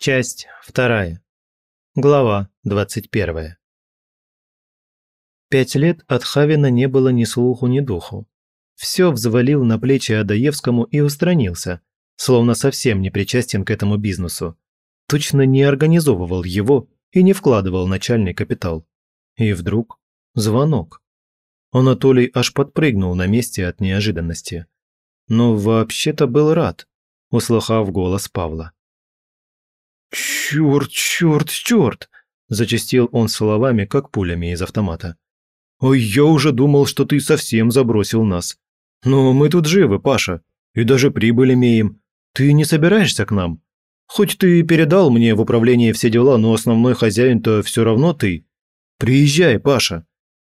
Часть вторая. Глава двадцать первая. Пять лет от Хавина не было ни слуху, ни духу. Все взвалил на плечи Адаевскому и устранился, словно совсем не причастен к этому бизнесу. Точно не организовывал его и не вкладывал начальный капитал. И вдруг звонок. Анатолий аж подпрыгнул на месте от неожиданности. Но вообще-то был рад, услыхав голос Павла. «Чёрт, чёрт, чёрт!» – зачастил он словами, как пулями из автомата. «Ой, я уже думал, что ты совсем забросил нас. Но мы тут живы, Паша, и даже прибыль имеем. Ты не собираешься к нам? Хоть ты и передал мне в управление все дела, но основной хозяин-то все равно ты. Приезжай, Паша.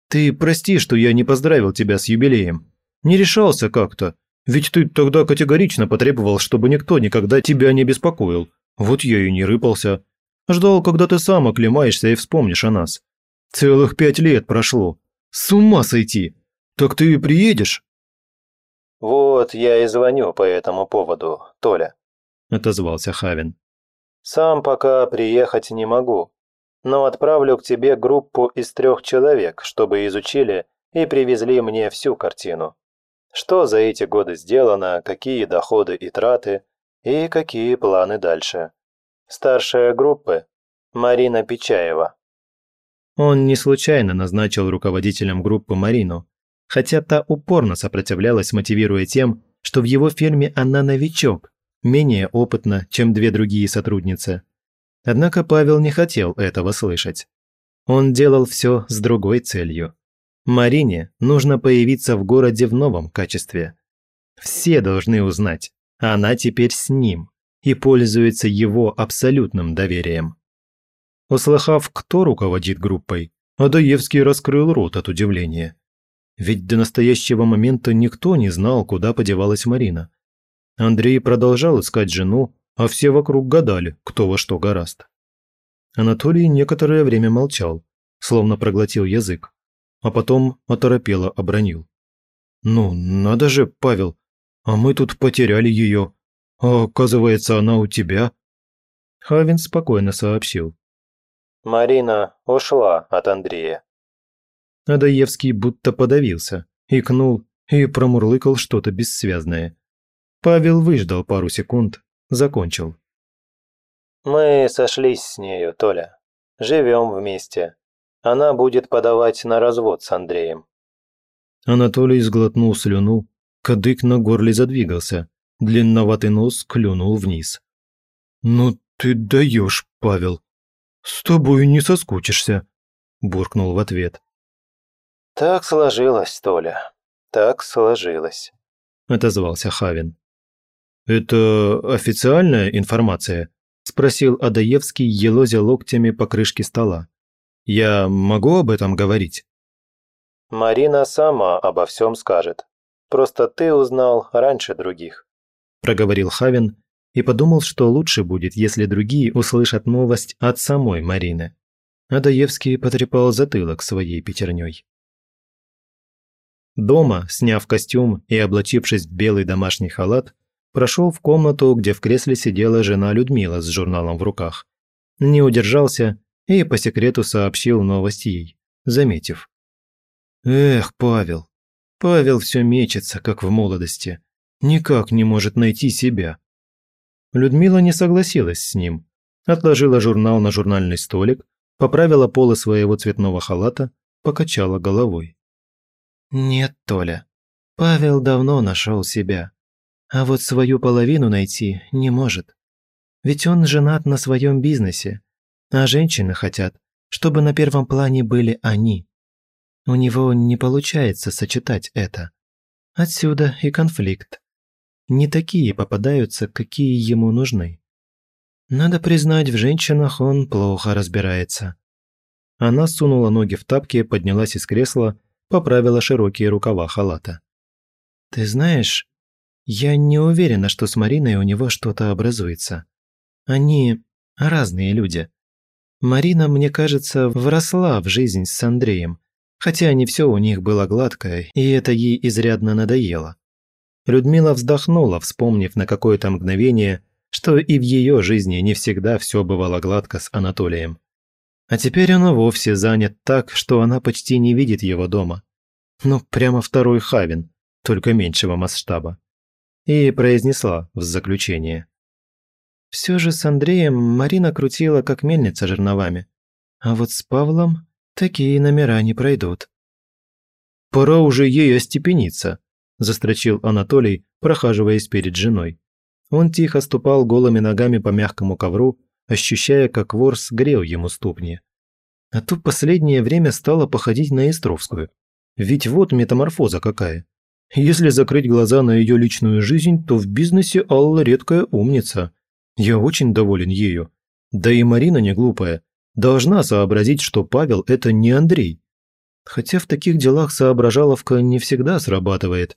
Ты прости, что я не поздравил тебя с юбилеем. Не решался как-то, ведь ты тогда категорично потребовал, чтобы никто никогда тебя не беспокоил. Вот я и не рыпался. Ждал, когда ты сам оклемаешься и вспомнишь о нас. Целых пять лет прошло. С ума сойти! Так ты приедешь?» «Вот я и звоню по этому поводу, Толя», – отозвался Хавин. «Сам пока приехать не могу, но отправлю к тебе группу из трех человек, чтобы изучили и привезли мне всю картину. Что за эти годы сделано, какие доходы и траты, и какие планы дальше. Старшая группы – Марина Печаева. Он не случайно назначил руководителем группы Марину, хотя та упорно сопротивлялась, мотивируя тем, что в его фирме она новичок, менее опытна, чем две другие сотрудницы. Однако Павел не хотел этого слышать. Он делал все с другой целью. Марине нужно появиться в городе в новом качестве. Все должны узнать, она теперь с ним и пользуется его абсолютным доверием. Услыхав, кто руководит группой, Адаевский раскрыл рот от удивления. Ведь до настоящего момента никто не знал, куда подевалась Марина. Андрей продолжал искать жену, а все вокруг гадали, кто во что гораст. Анатолий некоторое время молчал, словно проглотил язык, а потом оторопело обронил. «Ну, надо же, Павел, а мы тут потеряли ее. А оказывается, она у тебя». Хавин спокойно сообщил. «Марина ушла от Андрея». Адаевский будто подавился, икнул и промурлыкал что-то бессвязное. Павел выждал пару секунд, закончил. «Мы сошлись с нею, Толя. Живем вместе. Она будет подавать на развод с Андреем». Анатолий сглотнул слюну, Кадык на горле задвигался, длинноватый нос клюнул вниз. «Ну ты даешь, Павел! С тобой не соскучишься!» – буркнул в ответ. «Так сложилось, Толя, так сложилось», – отозвался Хавин. «Это официальная информация?» – спросил Адаевский, елозя локтями по крышке стола. «Я могу об этом говорить?» «Марина сама обо всем скажет», Просто ты узнал раньше других», – проговорил Хавин и подумал, что лучше будет, если другие услышат новость от самой Марины. Адаевский потрепал затылок своей пятерней. Дома, сняв костюм и облачившись в белый домашний халат, прошел в комнату, где в кресле сидела жена Людмила с журналом в руках. Не удержался и по секрету сообщил новость ей, заметив. «Эх, Павел, Павел все мечется, как в молодости. Никак не может найти себя. Людмила не согласилась с ним. Отложила журнал на журнальный столик, поправила полы своего цветного халата, покачала головой. «Нет, Толя, Павел давно нашел себя. А вот свою половину найти не может. Ведь он женат на своем бизнесе, а женщины хотят, чтобы на первом плане были они. У него не получается сочетать это. Отсюда и конфликт. Не такие попадаются, какие ему нужны. Надо признать, в женщинах он плохо разбирается. Она сунула ноги в тапки, поднялась из кресла, поправила широкие рукава халата. «Ты знаешь, я не уверена, что с Мариной у него что-то образуется. Они разные люди. Марина, мне кажется, вросла в жизнь с Андреем, хотя не все у них было гладко, и это ей изрядно надоело. Людмила вздохнула, вспомнив на какое-то мгновение, что и в ее жизни не всегда все бывало гладко с Анатолием. А теперь он вовсе занят так, что она почти не видит его дома. Ну, прямо второй Хавин, только меньшего масштаба. И произнесла в заключение. Все же с Андреем Марина крутила как мельница жерновами. А вот с Павлом такие номера не пройдут. «Пора уже ей остепениться», – застрочил Анатолий, прохаживаясь перед женой. Он тихо ступал голыми ногами по мягкому ковру, ощущая, как ворс грел ему ступни. А то последнее время стало походить на Истровскую. Ведь вот метаморфоза какая. Если закрыть глаза на ее личную жизнь, то в бизнесе Алла редкая умница. Я очень доволен ею. Да и Марина не глупая. Должна сообразить, что Павел – это не Андрей. Хотя в таких делах соображаловка не всегда срабатывает.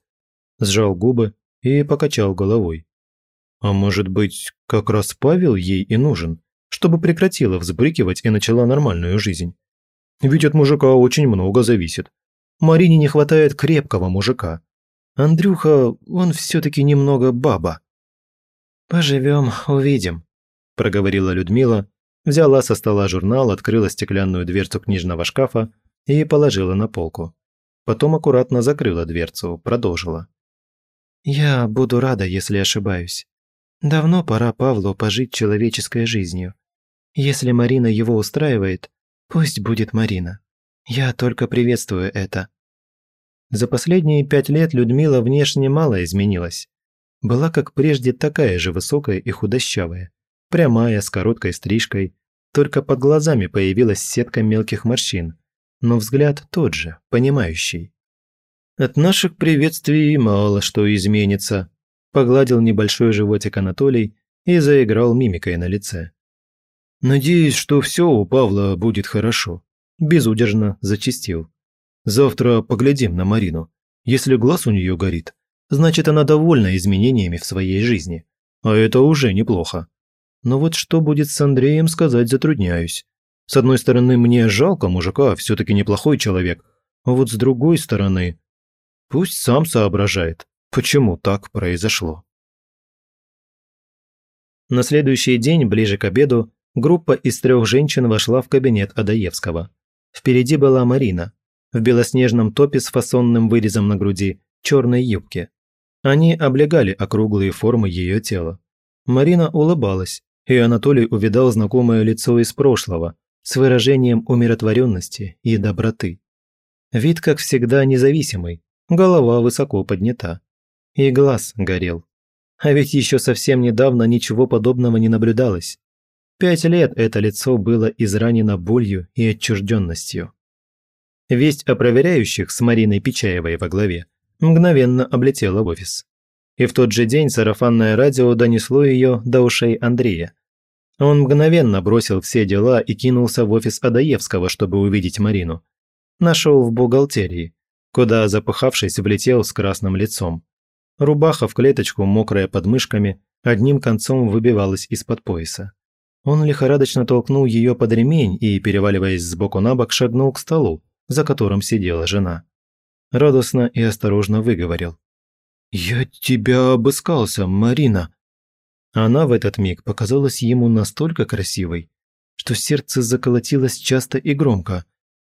Сжал губы и покачал головой. А может быть, как раз Павел ей и нужен, чтобы прекратила взбрыкивать и начала нормальную жизнь. Ведь от мужика очень много зависит. Марине не хватает крепкого мужика. Андрюха, он все-таки немного баба. «Поживем, увидим», – проговорила Людмила, взяла со стола журнал, открыла стеклянную дверцу книжного шкафа и положила на полку. Потом аккуратно закрыла дверцу, продолжила. «Я буду рада, если ошибаюсь. Давно пора Павлу пожить человеческой жизнью. Если Марина его устраивает, пусть будет Марина. Я только приветствую это». За последние пять лет Людмила внешне мало изменилась. Была как прежде такая же высокая и худощавая, прямая, с короткой стрижкой, только под глазами появилась сетка мелких морщин, но взгляд тот же, понимающий. «От наших приветствий мало что изменится», – погладил небольшой животик Анатолий и заиграл мимикой на лице. «Надеюсь, что все у Павла будет хорошо», – безудержно зачистил. «Завтра поглядим на Марину. Если глаз у нее горит, значит, она довольна изменениями в своей жизни. А это уже неплохо. Но вот что будет с Андреем, сказать затрудняюсь. С одной стороны, мне жалко мужика, все-таки неплохой человек. А вот с другой стороны, пусть сам соображает, почему так произошло. На следующий день, ближе к обеду, группа из трех женщин вошла в кабинет Адаевского. Впереди была Марина, в белоснежном топе с фасонным вырезом на груди, черной юбке. Они облегали округлые формы ее тела. Марина улыбалась, и Анатолий увидал знакомое лицо из прошлого, с выражением умиротворенности и доброты. Вид, как всегда, независимый, голова высоко поднята. И глаз горел. А ведь еще совсем недавно ничего подобного не наблюдалось. Пять лет это лицо было изранено болью и отчужденностью. Весть о проверяющих с Мариной Печаевой во главе мгновенно облетела в офис. И в тот же день сарафанное радио донесло ее до ушей Андрея, он мгновенно бросил все дела и кинулся в офис Адаевского, чтобы увидеть Марину. Нашел в бухгалтерии, куда, запыхавшись, влетел с красным лицом. Рубаха в клеточку, мокрая под мышками, одним концом выбивалась из-под пояса. Он лихорадочно толкнул ее под ремень и, переваливаясь сбоку на бок, шагнул к столу, за которым сидела жена. Радостно и осторожно выговорил. «Я тебя обыскался, Марина!» Она в этот миг показалась ему настолько красивой, что сердце заколотилось часто и громко.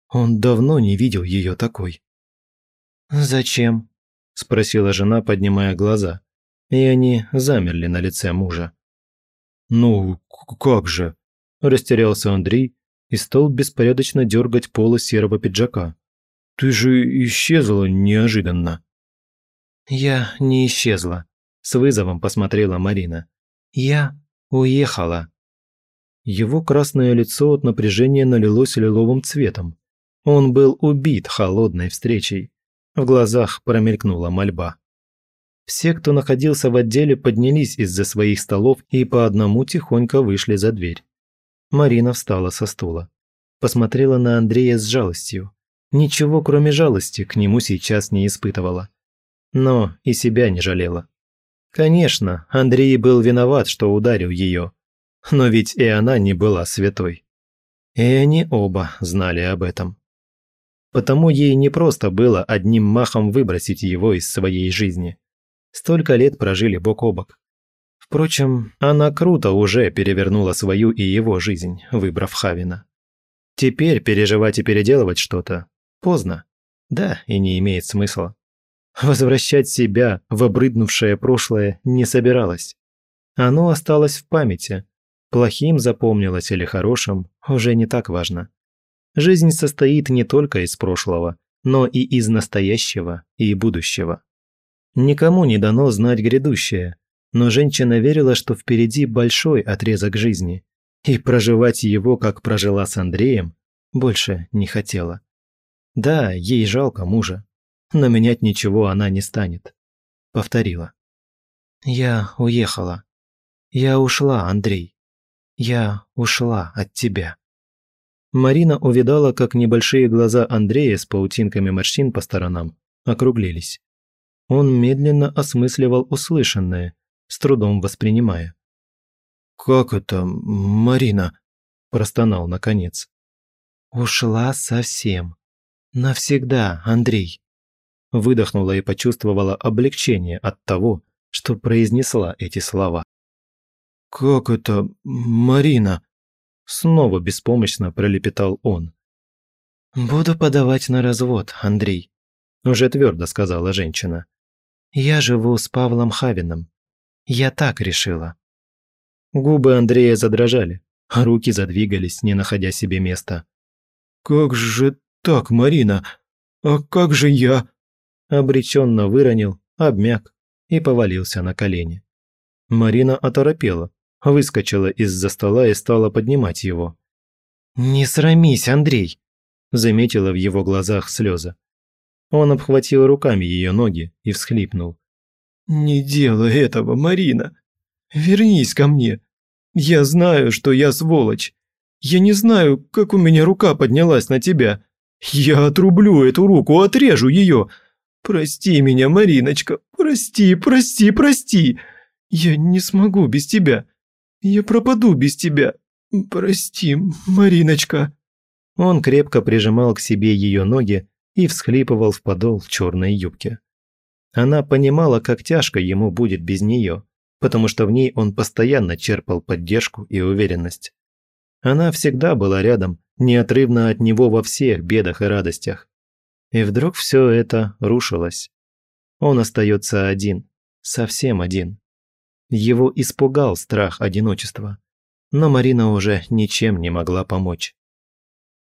Он давно не видел ее такой. «Зачем?» – спросила жена, поднимая глаза, и они замерли на лице мужа. «Ну, как же?» – растерялся Андрей и стал беспорядочно дергать полы серого пиджака. «Ты же исчезла неожиданно». «Я не исчезла», – с вызовом посмотрела Марина. Я уехала». Его красное лицо от напряжения налилось лиловым цветом. Он был убит холодной встречей. В глазах промелькнула мольба. Все, кто находился в отделе, поднялись из-за своих столов и по одному тихонько вышли за дверь. Марина встала со стула. Посмотрела на Андрея с жалостью. Ничего, кроме жалости, к нему сейчас не испытывала. Но и себя не жалела. Конечно, Андрей был виноват, что ударил ее. Но ведь и она не была святой. И они оба знали об этом. Потому ей не просто было одним махом выбросить его из своей жизни. Столько лет прожили бок о бок. Впрочем, она круто уже перевернула свою и его жизнь, выбрав Хавина. Теперь переживать и переделывать что-то поздно. Да, и не имеет смысла. Возвращать себя в обрыднувшее прошлое не собиралась. Оно осталось в памяти. Плохим запомнилось или хорошим, уже не так важно. Жизнь состоит не только из прошлого, но и из настоящего и будущего. Никому не дано знать грядущее, но женщина верила, что впереди большой отрезок жизни, и проживать его, как прожила с Андреем, больше не хотела. Да, ей жалко мужа, но менять ничего она не станет. Повторила. «Я уехала. Я ушла, Андрей. Я ушла от тебя». Марина увидала, как небольшие глаза Андрея с паутинками морщин по сторонам округлились. Он медленно осмысливал услышанное, с трудом воспринимая. «Как это, Марина?» – простонал наконец. «Ушла совсем. Навсегда, Андрей». Выдохнула и почувствовала облегчение от того, что произнесла эти слова. «Как это, Марина?» Снова беспомощно пролепетал он. «Буду подавать на развод, Андрей», – уже твердо сказала женщина. «Я живу с Павлом Хавиным. Я так решила». Губы Андрея задрожали, а руки задвигались, не находя себе места. «Как же так, Марина? А как же я?» Обреченно выронил, обмяк и повалился на колени. Марина оторопела, выскочила из-за стола и стала поднимать его. «Не срамись, Андрей!» заметила в его глазах слезы. Он обхватил руками ее ноги и всхлипнул. «Не делай этого, Марина! Вернись ко мне! Я знаю, что я сволочь! Я не знаю, как у меня рука поднялась на тебя! Я отрублю эту руку, отрежу ее! Прости меня, Мариночка! Прости, прости, прости! Я не смогу без тебя! Я пропаду без тебя! Прости, Мариночка!» Он крепко прижимал к себе ее ноги и всхлипывал в подол черной юбки. Она понимала, как тяжко ему будет без нее, потому что в ней он постоянно черпал поддержку и уверенность. Она всегда была рядом, неотрывно от него во всех бедах и радостях. И вдруг все это рушилось. Он остается один, совсем один. Его испугал страх одиночества, но Марина уже ничем не могла помочь.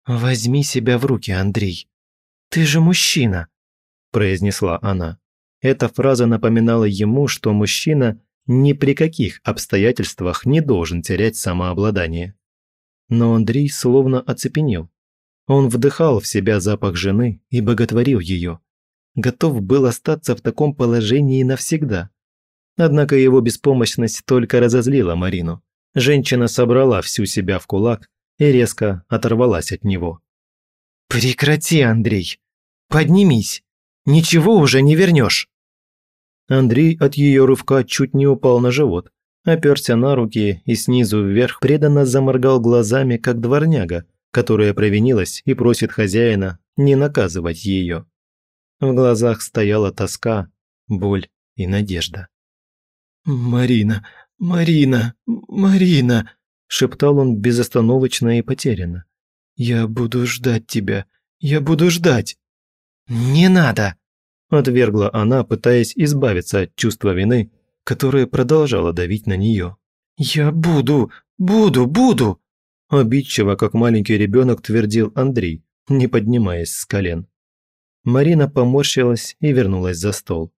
«Возьми себя в руки, Андрей. Ты же мужчина», – произнесла она. Эта фраза напоминала ему, что мужчина ни при каких обстоятельствах не должен терять самообладание. Но Андрей словно оцепенел. Он вдыхал в себя запах жены и боготворил ее. Готов был остаться в таком положении навсегда. Однако его беспомощность только разозлила Марину. Женщина собрала всю себя в кулак и резко оторвалась от него. «Прекрати, Андрей! Поднимись! Ничего уже не вернешь!» Андрей от ее рывка чуть не упал на живот, оперся на руки и снизу вверх преданно заморгал глазами, как дворняга, которая провинилась и просит хозяина не наказывать ее. В глазах стояла тоска, боль и надежда. «Марина, Марина, Марина!» – шептал он безостановочно и потерянно. «Я буду ждать тебя, я буду ждать!» «Не надо!» – отвергла она, пытаясь избавиться от чувства вины, которое продолжало давить на нее. «Я буду, буду, буду!» Обидчиво, как маленький ребенок, твердил Андрей, не поднимаясь с колен. Марина поморщилась и вернулась за стол.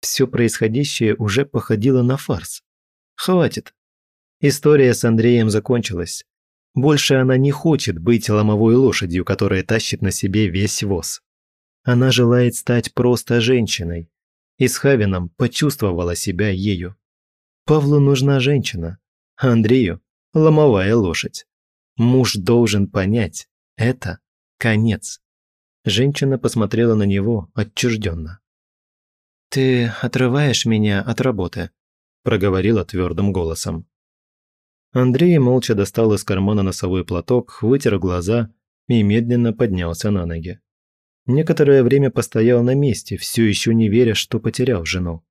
Все происходящее уже походило на фарс. Хватит. История с Андреем закончилась. Больше она не хочет быть ломовой лошадью, которая тащит на себе весь воз. Она желает стать просто женщиной. И с Хавином почувствовала себя ею. Павлу нужна женщина, а Андрею – ломовая лошадь. Муж должен понять – это конец. Женщина посмотрела на него отчужденно. «Ты отрываешь меня от работы», – проговорила твердым голосом. Андрей молча достал из кармана носовой платок, вытер глаза и медленно поднялся на ноги. Некоторое время постоял на месте, все еще не веря, что потерял жену.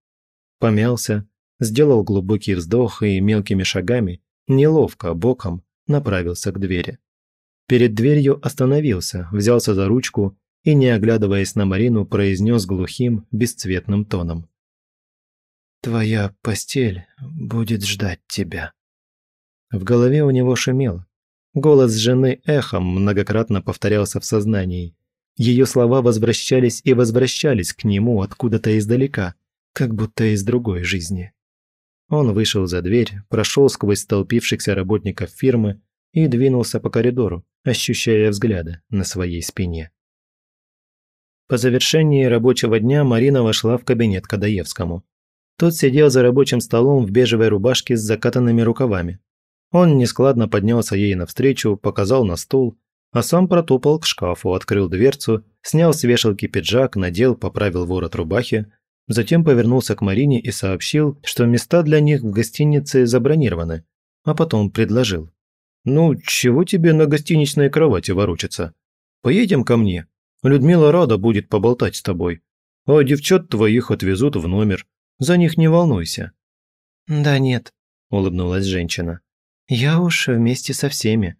Помялся, сделал глубокий вздох и мелкими шагами, неловко, боком, направился к двери. Перед дверью остановился, взялся за ручку и, не оглядываясь на Марину, произнес глухим, бесцветным тоном. «Твоя постель будет ждать тебя». В голове у него шумело. Голос жены эхом многократно повторялся в сознании. Ее слова возвращались и возвращались к нему откуда-то издалека, как будто из другой жизни. Он вышел за дверь, прошел сквозь столпившихся работников фирмы и двинулся по коридору, ощущая взгляды на своей спине. По завершении рабочего дня Марина вошла в кабинет к Адаевскому. Тот сидел за рабочим столом в бежевой рубашке с закатанными рукавами. Он нескладно поднялся ей навстречу, показал на стул, а сам протопал к шкафу, открыл дверцу, снял с вешалки пиджак, надел, поправил ворот рубахи, затем повернулся к Марине и сообщил, что места для них в гостинице забронированы, а потом предложил. «Ну, чего тебе на гостиничной кровати ворочаться? Поедем ко мне. Людмила рада будет поболтать с тобой. А девчат твоих отвезут в номер. За них не волнуйся». «Да нет», – улыбнулась женщина. «Я уж вместе со всеми».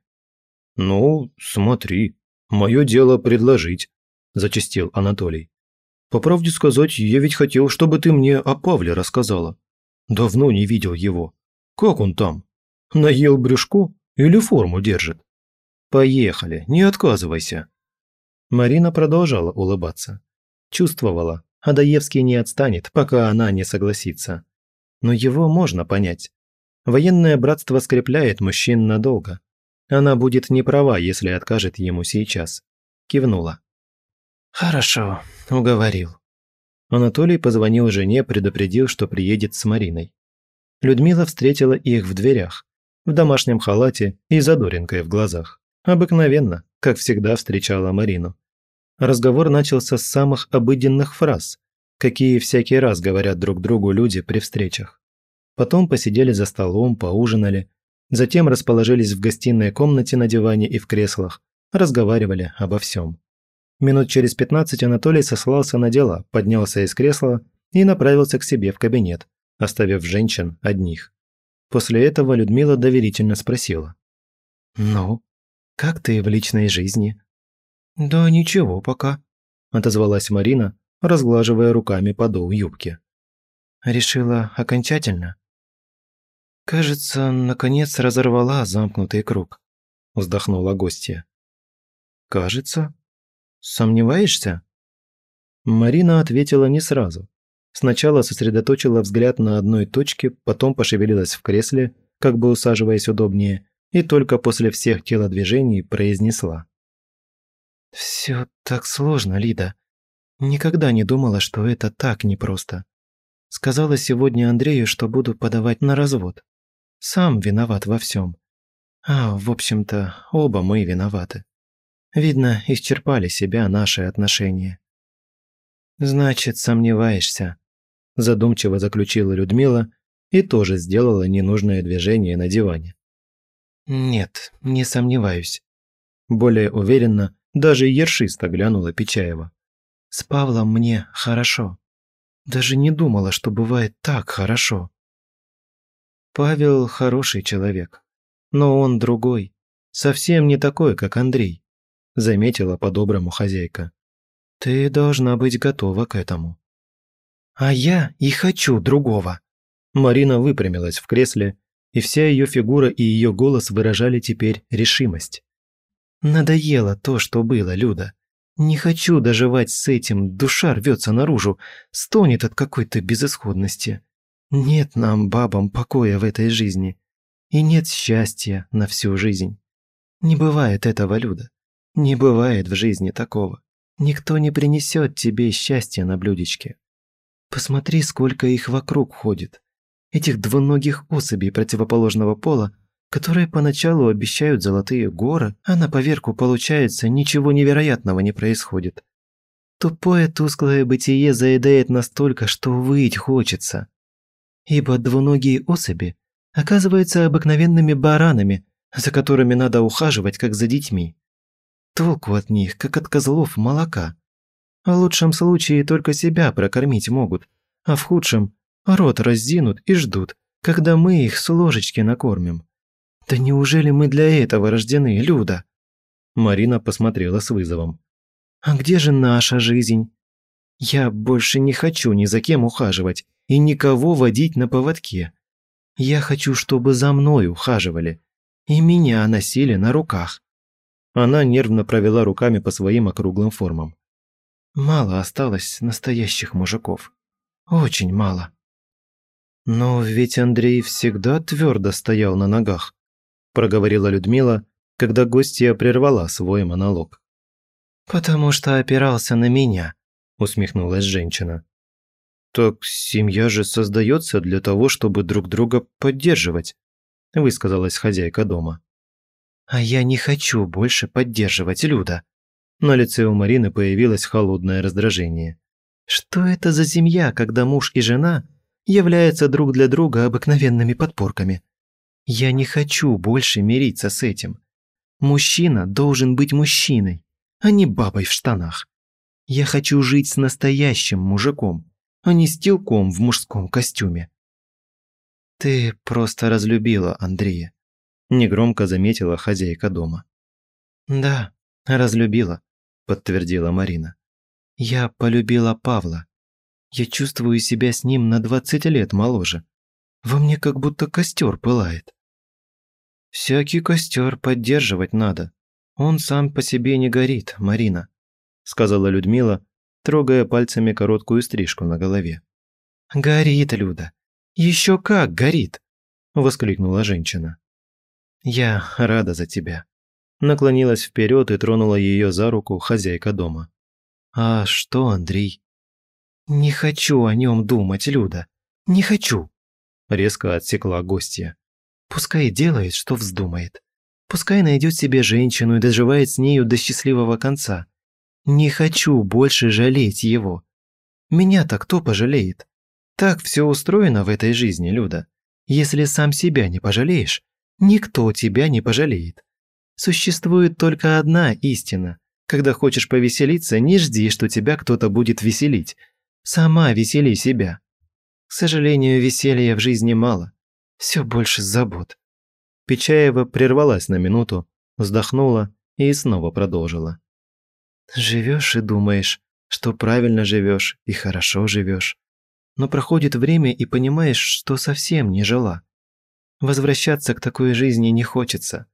«Ну, смотри, мое дело предложить», – зачастил Анатолий. «По правде сказать, я ведь хотел, чтобы ты мне о Павле рассказала. Давно не видел его. Как он там? Наел брюшко?» Или форму держит? Поехали, не отказывайся. Марина продолжала улыбаться. Чувствовала, Адаевский не отстанет, пока она не согласится. Но его можно понять. Военное братство скрепляет мужчин надолго. Она будет не права, если откажет ему сейчас. Кивнула. «Хорошо, уговорил». Анатолий позвонил жене, предупредил, что приедет с Мариной. Людмила встретила их в дверях, в домашнем халате и задоринкой в глазах. Обыкновенно, как всегда встречала Марину. Разговор начался с самых обыденных фраз, какие всякий раз говорят друг другу люди при встречах. Потом посидели за столом, поужинали, затем расположились в гостиной комнате на диване и в креслах, разговаривали обо всем. Минут через пятнадцать Анатолий сослался на дела, поднялся из кресла и направился к себе в кабинет, оставив женщин одних. После этого Людмила доверительно спросила. «Ну, как ты в личной жизни?» «Да ничего пока», – отозвалась Марина, разглаживая руками подол юбки. «Решила окончательно?» «Кажется, наконец разорвала замкнутый круг», – вздохнула гостья. «Кажется? Сомневаешься?» Марина ответила не сразу, Сначала сосредоточила взгляд на одной точке, потом пошевелилась в кресле, как бы усаживаясь удобнее, и только после всех телодвижений произнесла. «Все так сложно, Лида. Никогда не думала, что это так непросто. Сказала сегодня Андрею, что буду подавать на развод. Сам виноват во всем. А, в общем-то, оба мы виноваты. Видно, исчерпали себя наши отношения. «Значит, сомневаешься», – задумчиво заключила Людмила и тоже сделала ненужное движение на диване. «Нет, не сомневаюсь». Более уверенно, даже ершисто глянула Печаева. «С Павлом мне хорошо. Даже не думала, что бывает так хорошо». Павел хороший человек, но он другой, совсем не такой, как Андрей, заметила по-доброму хозяйка. Ты должна быть готова к этому. А я и хочу другого. Марина выпрямилась в кресле, и вся ее фигура и ее голос выражали теперь решимость. Надоело то, что было, Люда. Не хочу доживать с этим, душа рвется наружу, стонет от какой-то безысходности. Нет нам, бабам, покоя в этой жизни. И нет счастья на всю жизнь. Не бывает этого, Люда. Не бывает в жизни такого. Никто не принесет тебе счастья на блюдечке. Посмотри, сколько их вокруг ходит. Этих двуногих особей противоположного пола, которые поначалу обещают золотые горы, а на поверку получается ничего невероятного не происходит. Тупое тусклое бытие заедает настолько, что выть хочется. Ибо двуногие особи оказываются обыкновенными баранами, за которыми надо ухаживать, как за детьми. Толку от них, как от козлов молока. В лучшем случае только себя прокормить могут, а в худшем рот раззинут и ждут, когда мы их с ложечки накормим. Да неужели мы для этого рождены, Люда?» Марина посмотрела с вызовом. «А где же наша жизнь? Я больше не хочу ни за кем ухаживать и никого водить на поводке. Я хочу, чтобы за мной ухаживали и меня носили на руках». Она нервно провела руками по своим округлым формам. «Мало осталось настоящих мужиков. Очень мало». «Но ведь Андрей всегда твердо стоял на ногах», проговорила Людмила, когда гостья прервала свой монолог. «Потому что опирался на меня», усмехнулась женщина. «Так семья же создается для того, чтобы друг друга поддерживать», высказалась хозяйка дома. «А я не хочу больше поддерживать Люда». На лице у Марины появилось холодное раздражение. «Что это за семья, когда муж и жена являются друг для друга обыкновенными подпорками? Я не хочу больше мириться с этим. Мужчина должен быть мужчиной, а не бабой в штанах. Я хочу жить с настоящим мужиком, а не с телком в мужском костюме. Ты просто разлюбила Андрея, негромко заметила хозяйка дома. Да, разлюбила, подтвердила Марина. Я полюбила Павла. Я чувствую себя с ним на двадцать лет моложе. Во мне как будто костер пылает. Всякий костер поддерживать надо. Он сам по себе не горит, Марина, сказала Людмила, трогая пальцами короткую стрижку на голове. Горит, Люда. Еще как горит, воскликнула женщина. Я рада за тебя. Наклонилась вперед и тронула ее за руку хозяйка дома. А что, Андрей? Не хочу о нем думать, Люда. Не хочу. Резко отсекла гостья. Пускай делает, что вздумает. Пускай найдет себе женщину и доживает с нею до счастливого конца. Не хочу больше жалеть его. Меня-то кто пожалеет? Так все устроено в этой жизни, Люда. Если сам себя не пожалеешь, никто тебя не пожалеет. Существует только одна истина. Когда хочешь повеселиться, не жди, что тебя кто-то будет веселить. Сама весели себя. К сожалению, веселья в жизни мало. Все больше забот». Печаева прервалась на минуту, вздохнула и снова продолжила. «Живешь и думаешь, что правильно живешь и хорошо живешь. Но проходит время и понимаешь, что совсем не жила. Возвращаться к такой жизни не хочется.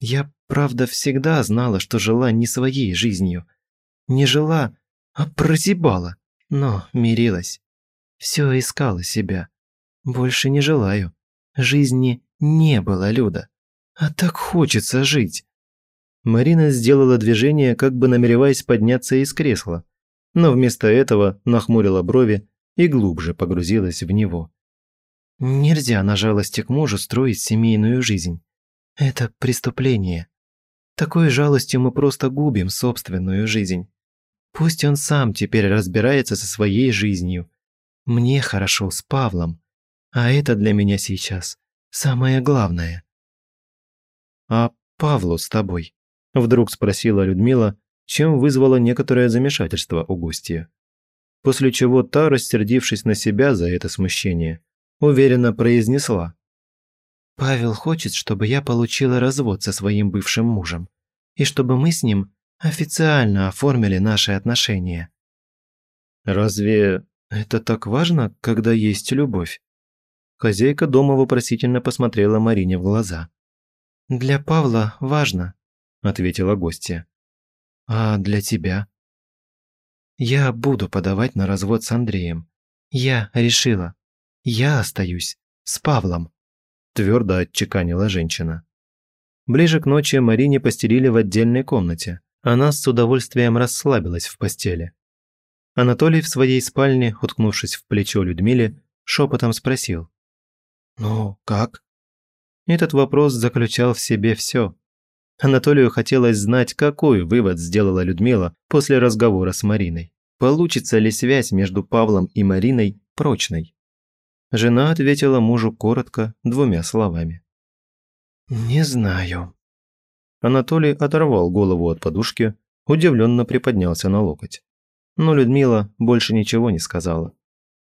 Я, правда, всегда знала, что жила не своей жизнью. Не жила, а прозябала, но мирилась. Все искала себя. Больше не желаю. Жизни не было, Люда. А так хочется жить. Марина сделала движение, как бы намереваясь подняться из кресла, но вместо этого нахмурила брови и глубже погрузилась в него. Нельзя на жалости к мужу строить семейную жизнь. Это преступление. Такой жалостью мы просто губим собственную жизнь. Пусть он сам теперь разбирается со своей жизнью. Мне хорошо с Павлом, а это для меня сейчас самое главное. «А Павлу с тобой?» – вдруг спросила Людмила, чем вызвало некоторое замешательство у гостя. После чего та, рассердившись на себя за это смущение, уверенно произнесла. «Павел хочет, чтобы я получила развод со своим бывшим мужем, и чтобы мы с ним официально оформили наши отношения». «Разве это так важно, когда есть любовь?» Хозяйка дома вопросительно посмотрела Марине в глаза. «Для Павла важно», – ответила гостья. «А для тебя?» «Я буду подавать на развод с Андреем. Я решила. Я остаюсь с Павлом», – твердо отчеканила женщина. Ближе к ночи Марине постелили в отдельной комнате. Она с удовольствием расслабилась в постели. Анатолий в своей спальне, уткнувшись в плечо Людмиле, шепотом спросил. «Ну, как?» Этот вопрос заключал в себе все. Анатолию хотелось знать, какой вывод сделала Людмила после разговора с Мариной. Получится ли связь между Павлом и Мариной прочной? Жена ответила мужу коротко, двумя словами. «Не знаю». Анатолий оторвал голову от подушки, удивленно приподнялся на локоть. Но Людмила больше ничего не сказала.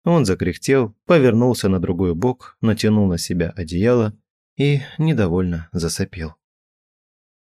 Он закряхтел, повернулся на другой бок, натянул на себя одеяло и недовольно засопел.